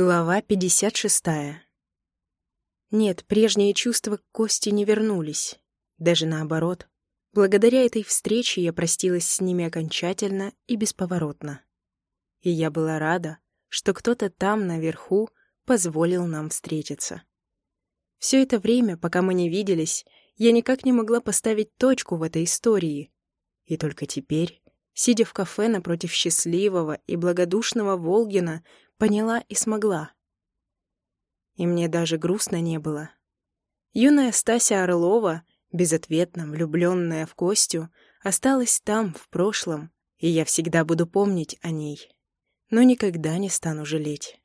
Глава 56. Нет, прежние чувства к Косте не вернулись. Даже наоборот. Благодаря этой встрече я простилась с ними окончательно и бесповоротно. И я была рада, что кто-то там, наверху, позволил нам встретиться. Все это время, пока мы не виделись, я никак не могла поставить точку в этой истории. И только теперь, сидя в кафе напротив счастливого и благодушного Волгина, Поняла и смогла. И мне даже грустно не было. Юная Стася Орлова, безответно влюбленная в Костю, осталась там, в прошлом, и я всегда буду помнить о ней. Но никогда не стану жалеть.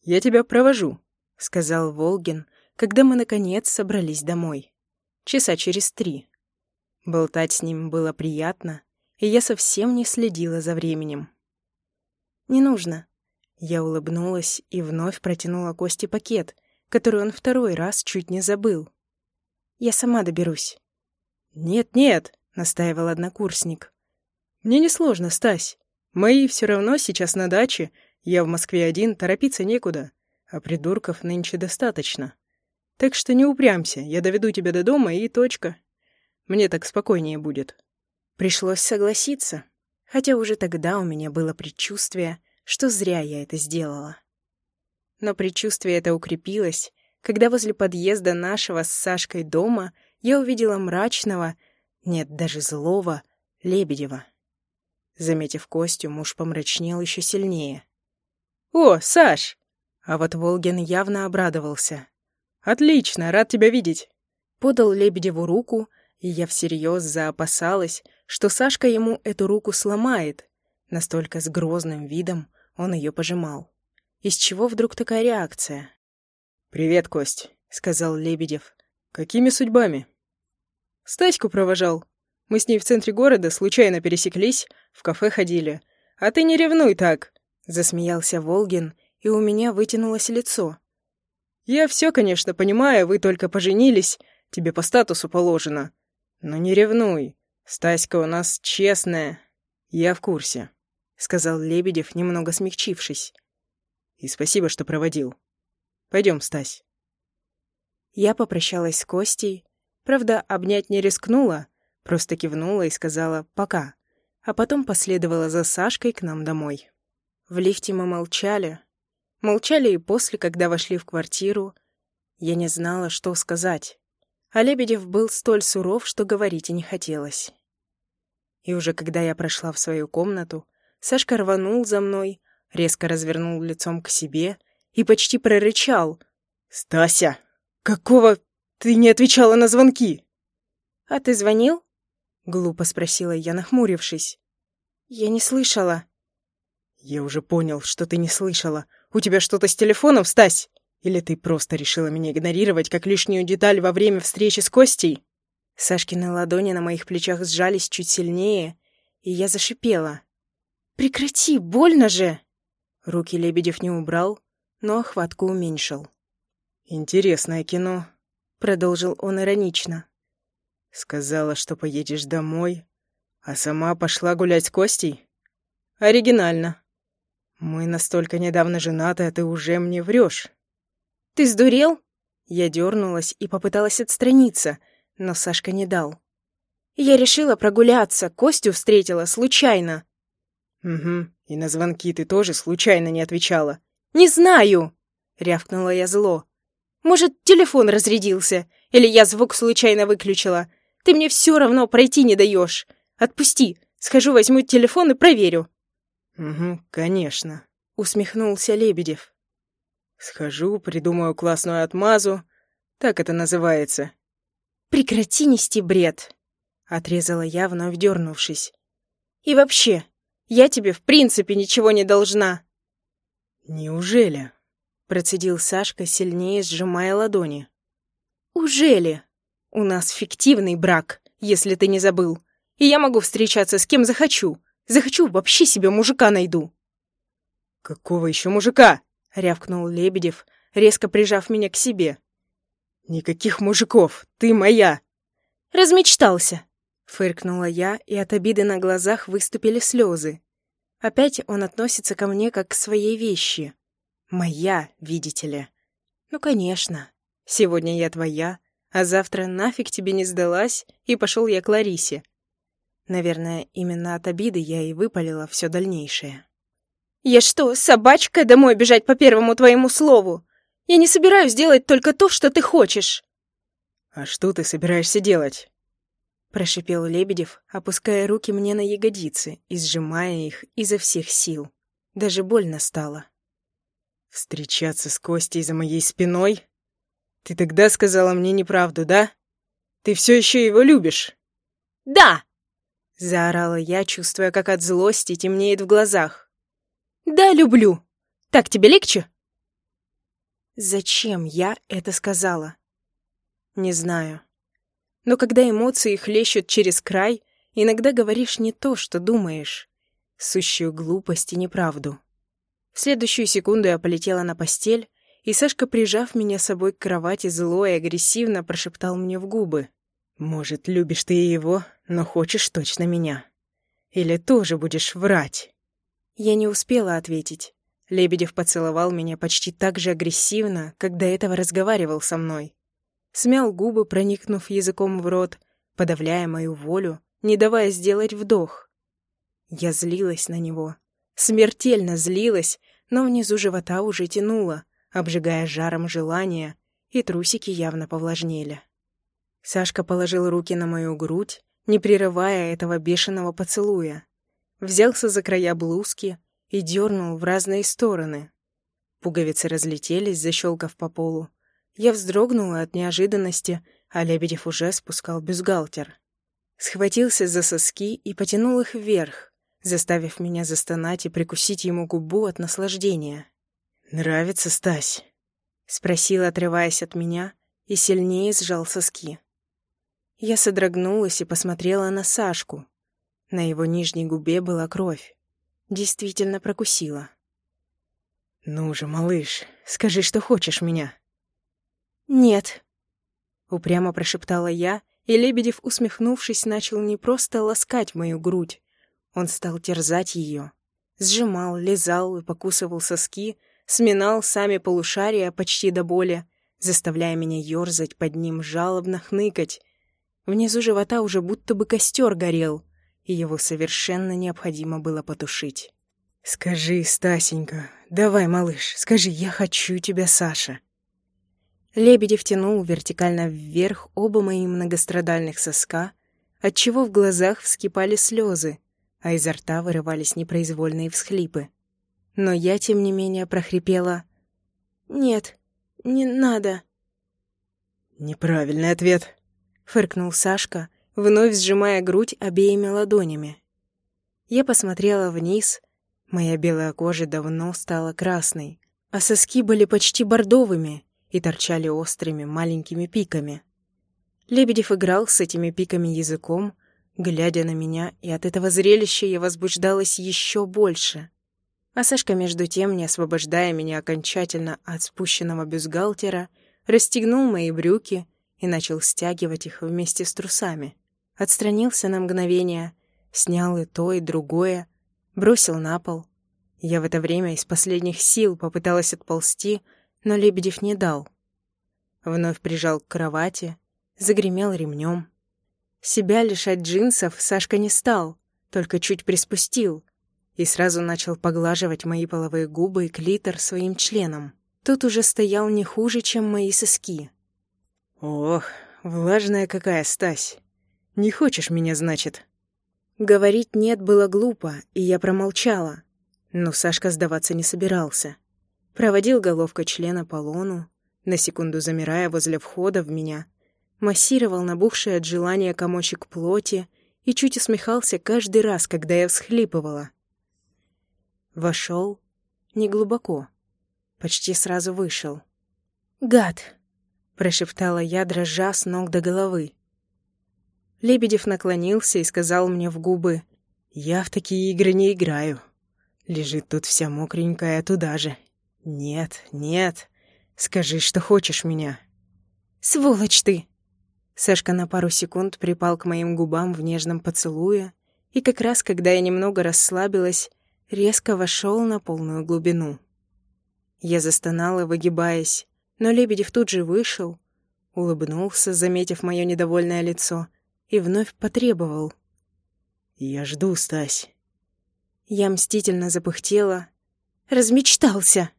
«Я тебя провожу», — сказал Волгин, когда мы, наконец, собрались домой. Часа через три. Болтать с ним было приятно, и я совсем не следила за временем. «Не нужно», я улыбнулась и вновь протянула Косте пакет, который он второй раз чуть не забыл. «Я сама доберусь». «Нет-нет», — настаивал однокурсник. «Мне несложно, Стась. Мои все равно сейчас на даче, я в Москве один, торопиться некуда, а придурков нынче достаточно. Так что не упрямся, я доведу тебя до дома и точка. Мне так спокойнее будет». Пришлось согласиться, хотя уже тогда у меня было предчувствие, что зря я это сделала. Но предчувствие это укрепилось, когда возле подъезда нашего с Сашкой дома я увидела мрачного, нет, даже злого, Лебедева. Заметив Костю, муж помрачнел еще сильнее. «О, Саш!» А вот Волгин явно обрадовался. «Отлично, рад тебя видеть!» Подал Лебедеву руку, и я всерьез заопасалась, что Сашка ему эту руку сломает. Настолько с грозным видом он ее пожимал. Из чего вдруг такая реакция? «Привет, Кость», — сказал Лебедев. «Какими судьбами?» «Стаську провожал. Мы с ней в центре города случайно пересеклись, в кафе ходили. А ты не ревнуй так!» — засмеялся Волгин, и у меня вытянулось лицо. «Я все, конечно, понимаю, вы только поженились, тебе по статусу положено. Но не ревнуй, Стаська у нас честная. Я в курсе» сказал Лебедев, немного смягчившись. И спасибо, что проводил. Пойдем, Стась. Я попрощалась с Костей. Правда, обнять не рискнула, просто кивнула и сказала «пока», а потом последовала за Сашкой к нам домой. В лифте мы молчали. Молчали и после, когда вошли в квартиру. Я не знала, что сказать. А Лебедев был столь суров, что говорить и не хотелось. И уже когда я прошла в свою комнату, Сашка рванул за мной, резко развернул лицом к себе и почти прорычал. «Стася, какого ты не отвечала на звонки?» «А ты звонил?» — глупо спросила я, нахмурившись. «Я не слышала». «Я уже понял, что ты не слышала. У тебя что-то с телефоном, Стась? Или ты просто решила меня игнорировать как лишнюю деталь во время встречи с Костей?» Сашкины ладони на моих плечах сжались чуть сильнее, и я зашипела. «Прекрати, больно же!» Руки Лебедев не убрал, но охватку уменьшил. «Интересное кино», — продолжил он иронично. «Сказала, что поедешь домой, а сама пошла гулять с Костей? Оригинально. Мы настолько недавно женаты, а ты уже мне врешь. «Ты сдурел?» Я дернулась и попыталась отстраниться, но Сашка не дал. «Я решила прогуляться, Костю встретила случайно». «Угу, и на звонки ты тоже случайно не отвечала». «Не знаю!» — рявкнула я зло. «Может, телефон разрядился, или я звук случайно выключила. Ты мне все равно пройти не даешь. Отпусти, схожу возьму телефон и проверю». «Угу, конечно», — усмехнулся Лебедев. «Схожу, придумаю классную отмазу. Так это называется». «Прекрати нести бред», — отрезала я, вновь дернувшись. «И вообще, я тебе в принципе ничего не должна». «Неужели?» — процедил Сашка, сильнее сжимая ладони. «Ужели? У нас фиктивный брак, если ты не забыл. И я могу встречаться с кем захочу. Захочу, вообще себе мужика найду». «Какого еще мужика?» — рявкнул Лебедев, резко прижав меня к себе. «Никаких мужиков, ты моя!» «Размечтался!» Фыркнула я, и от обиды на глазах выступили слезы. Опять он относится ко мне как к своей вещи. Моя, видите ли. Ну, конечно. Сегодня я твоя, а завтра нафиг тебе не сдалась, и пошел я к Ларисе. Наверное, именно от обиды я и выпалила все дальнейшее. «Я что, собачка, домой бежать по первому твоему слову? Я не собираюсь делать только то, что ты хочешь!» «А что ты собираешься делать?» Прошипел Лебедев, опуская руки мне на ягодицы и сжимая их изо всех сил. Даже больно стало. «Встречаться с Костей за моей спиной? Ты тогда сказала мне неправду, да? Ты все еще его любишь?» «Да!» Заорала я, чувствуя, как от злости темнеет в глазах. «Да, люблю. Так тебе легче?» Зачем я это сказала? Не знаю. Но когда эмоции хлещут через край, иногда говоришь не то, что думаешь. Сущую глупость и неправду. В следующую секунду я полетела на постель, и Сашка, прижав меня с собой к кровати, зло и агрессивно прошептал мне в губы. «Может, любишь ты его, но хочешь точно меня. Или тоже будешь врать?» Я не успела ответить. Лебедев поцеловал меня почти так же агрессивно, как до этого разговаривал со мной. Смял губы, проникнув языком в рот, подавляя мою волю, не давая сделать вдох. Я злилась на него. Смертельно злилась, но внизу живота уже тянуло, обжигая жаром желания, и трусики явно повлажнели. Сашка положил руки на мою грудь, не прерывая этого бешеного поцелуя. Взялся за края блузки и дернул в разные стороны. Пуговицы разлетелись, защелкав по полу. Я вздрогнула от неожиданности, а Лебедев уже спускал бюстгальтер. Схватился за соски и потянул их вверх, заставив меня застонать и прикусить ему губу от наслаждения. «Нравится, Стась?» — спросил, отрываясь от меня, и сильнее сжал соски. Я содрогнулась и посмотрела на Сашку. На его нижней губе была кровь. Действительно прокусила. «Ну же, малыш, скажи, что хочешь меня». «Нет», — упрямо прошептала я, и Лебедев, усмехнувшись, начал не просто ласкать мою грудь. Он стал терзать ее. Сжимал, лизал и покусывал соски, сминал сами полушария почти до боли, заставляя меня ерзать под ним, жалобно хныкать, Внизу живота уже будто бы костер горел, и его совершенно необходимо было потушить. «Скажи, Стасенька, давай, малыш, скажи, я хочу тебя, Саша». Лебедев тянул вертикально вверх оба мои многострадальных соска, отчего в глазах вскипали слезы, а изо рта вырывались непроизвольные всхлипы. Но я, тем не менее, прохрипела «Нет, не надо». «Неправильный ответ», фыркнул Сашка, вновь сжимая грудь обеими ладонями. Я посмотрела вниз. Моя белая кожа давно стала красной, а соски были почти бордовыми и торчали острыми маленькими пиками. Лебедев играл с этими пиками языком, глядя на меня, и от этого зрелища я возбуждалась еще больше. А Сашка, между тем, не освобождая меня окончательно от спущенного бюстгальтера, расстегнул мои брюки и начал стягивать их вместе с трусами. Отстранился на мгновение, снял и то, и другое, бросил на пол. Я в это время из последних сил попыталась отползти, но Лебедев не дал. Вновь прижал к кровати, загремел ремнем. Себя лишать джинсов Сашка не стал, только чуть приспустил и сразу начал поглаживать мои половые губы и клитор своим членом. Тут уже стоял не хуже, чем мои соски. «Ох, влажная какая, Стась! Не хочешь меня, значит?» Говорить «нет» было глупо, и я промолчала. Но Сашка сдаваться не собирался. Проводил головкой члена по лону, на секунду замирая возле входа в меня, массировал набухший от желания комочек плоти и чуть усмехался каждый раз, когда я всхлипывала. Вошел неглубоко, почти сразу вышел. «Гад!» прошептала я, дрожа с ног до головы. Лебедев наклонился и сказал мне в губы, «Я в такие игры не играю. Лежит тут вся мокренькая туда же. Нет, нет, скажи, что хочешь меня». «Сволочь ты!» Сашка на пару секунд припал к моим губам в нежном поцелуе, и как раз, когда я немного расслабилась, резко вошел на полную глубину. Я застонала, выгибаясь, но Лебедев тут же вышел, улыбнулся, заметив мое недовольное лицо, и вновь потребовал. «Я жду, Стась». Я мстительно запыхтела. «Размечтался!»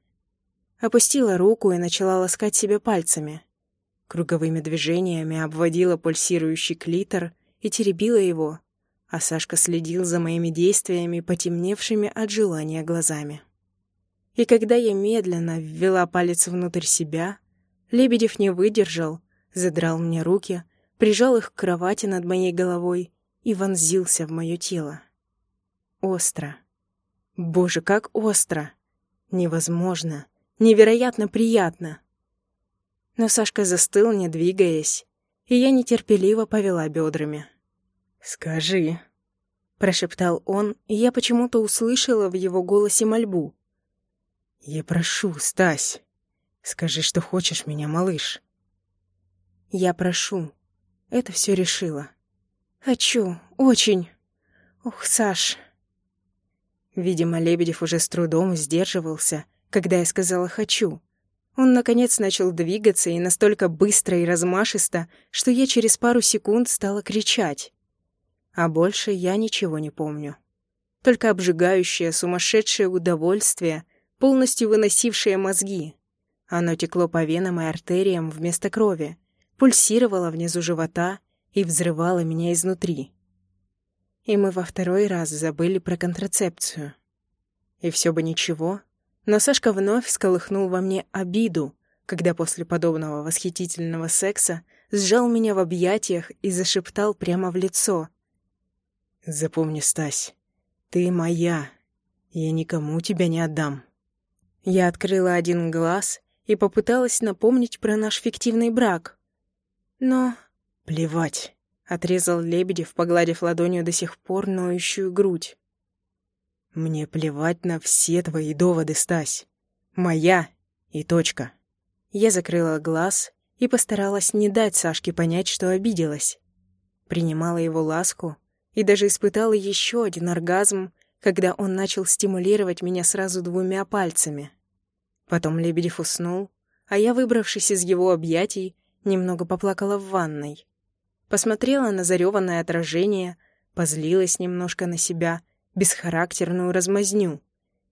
Опустила руку и начала ласкать себя пальцами. Круговыми движениями обводила пульсирующий клитор и теребила его, а Сашка следил за моими действиями, потемневшими от желания глазами. И когда я медленно ввела палец внутрь себя, Лебедев не выдержал, задрал мне руки, прижал их к кровати над моей головой и вонзился в мое тело. Остро. Боже, как остро! Невозможно, невероятно приятно. Но Сашка застыл, не двигаясь, и я нетерпеливо повела бедрами. «Скажи», — прошептал он, и я почему-то услышала в его голосе мольбу. «Я прошу, Стась, скажи, что хочешь меня, малыш». «Я прошу. Это все решила. Хочу, очень. Ух, Саш». Видимо, Лебедев уже с трудом сдерживался, когда я сказала «хочу». Он, наконец, начал двигаться и настолько быстро и размашисто, что я через пару секунд стала кричать. А больше я ничего не помню. Только обжигающее, сумасшедшее удовольствие, полностью выносившее мозги. Оно текло по венам и артериям вместо крови, пульсировало внизу живота и взрывало меня изнутри. И мы во второй раз забыли про контрацепцию. И все бы ничего, но Сашка вновь сколыхнул во мне обиду, когда после подобного восхитительного секса сжал меня в объятиях и зашептал прямо в лицо — Запомни, Стась, ты моя. Я никому тебя не отдам. Я открыла один глаз и попыталась напомнить про наш фиктивный брак. Но... Плевать, отрезал Лебедев, погладив ладонью до сих пор ноющую грудь. Мне плевать на все твои доводы, Стась. Моя и точка. Я закрыла глаз и постаралась не дать Сашке понять, что обиделась. Принимала его ласку, и даже испытала еще один оргазм, когда он начал стимулировать меня сразу двумя пальцами. Потом Лебедев уснул, а я, выбравшись из его объятий, немного поплакала в ванной. Посмотрела на зареванное отражение, позлилась немножко на себя, бесхарактерную размазню,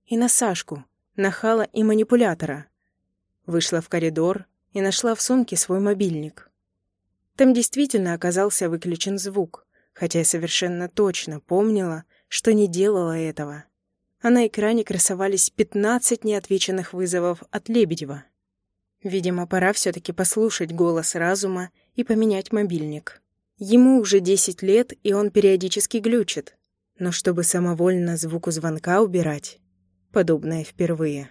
и на Сашку, нахала и манипулятора. Вышла в коридор и нашла в сумке свой мобильник. Там действительно оказался выключен звук — хотя я совершенно точно помнила, что не делала этого. А на экране красовались 15 неотвеченных вызовов от Лебедева. Видимо, пора все-таки послушать голос разума и поменять мобильник. Ему уже 10 лет, и он периодически глючит. Но чтобы самовольно звуку звонка убирать, подобное впервые.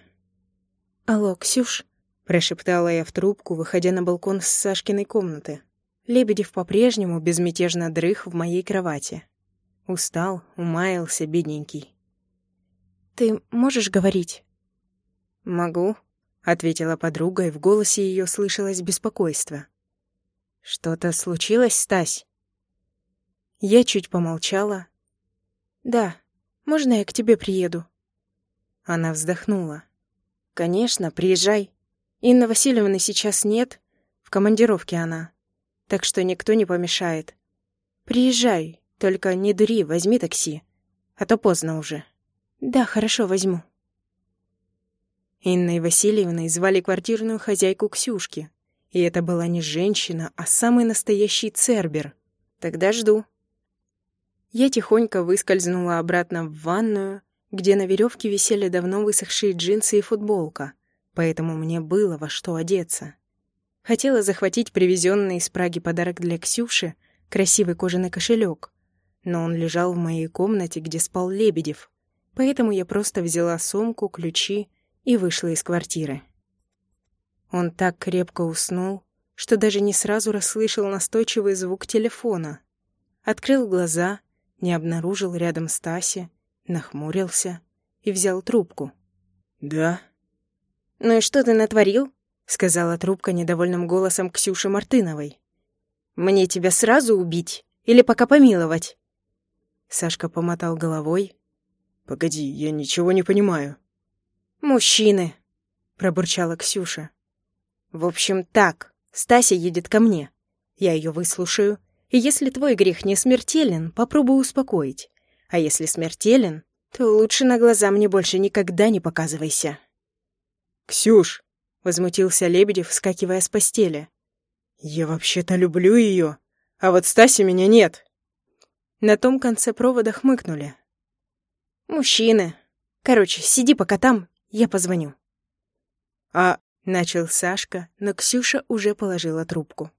«Алло, Ксюш?» — прошептала я в трубку, выходя на балкон с Сашкиной комнаты. Лебедев по-прежнему безмятежно дрых в моей кровати. Устал, умаялся, бедненький. «Ты можешь говорить?» «Могу», — ответила подруга, и в голосе ее слышалось беспокойство. «Что-то случилось, Стась?» Я чуть помолчала. «Да, можно я к тебе приеду?» Она вздохнула. «Конечно, приезжай. Инны Васильевны сейчас нет, в командировке она так что никто не помешает. Приезжай, только не дури, возьми такси, а то поздно уже. Да, хорошо, возьму. Инной Васильевной звали квартирную хозяйку Ксюшки, и это была не женщина, а самый настоящий цербер. Тогда жду. Я тихонько выскользнула обратно в ванную, где на веревке висели давно высохшие джинсы и футболка, поэтому мне было во что одеться. Хотела захватить привезенный из Праги подарок для Ксюши, красивый кожаный кошелек, но он лежал в моей комнате, где спал Лебедев, поэтому я просто взяла сумку, ключи и вышла из квартиры. Он так крепко уснул, что даже не сразу расслышал настойчивый звук телефона. Открыл глаза, не обнаружил рядом Стаси, нахмурился и взял трубку. «Да?» «Ну и что ты натворил?» — сказала трубка недовольным голосом Ксюши Мартыновой. «Мне тебя сразу убить или пока помиловать?» Сашка помотал головой. «Погоди, я ничего не понимаю». «Мужчины!» — пробурчала Ксюша. «В общем, так, Стася едет ко мне. Я ее выслушаю, и если твой грех не смертелен, попробую успокоить. А если смертелен, то лучше на глаза мне больше никогда не показывайся». «Ксюш!» — возмутился Лебедев, вскакивая с постели. «Я вообще-то люблю ее, а вот Стаси меня нет». На том конце провода хмыкнули. «Мужчины. Короче, сиди пока там, я позвоню». «А...» — начал Сашка, но Ксюша уже положила трубку.